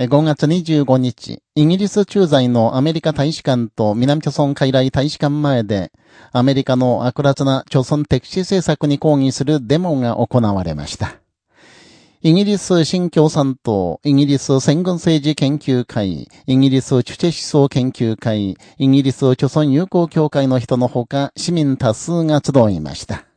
5月25日、イギリス駐在のアメリカ大使館と南朝村海来大使館前で、アメリカの悪辣な朝村敵視政策に抗議するデモが行われました。イギリス新共産党、イギリス戦軍政治研究会、イギリスチュチェ思想研究会、イギリス朝村友好協会の人のほか、市民多数が集いました。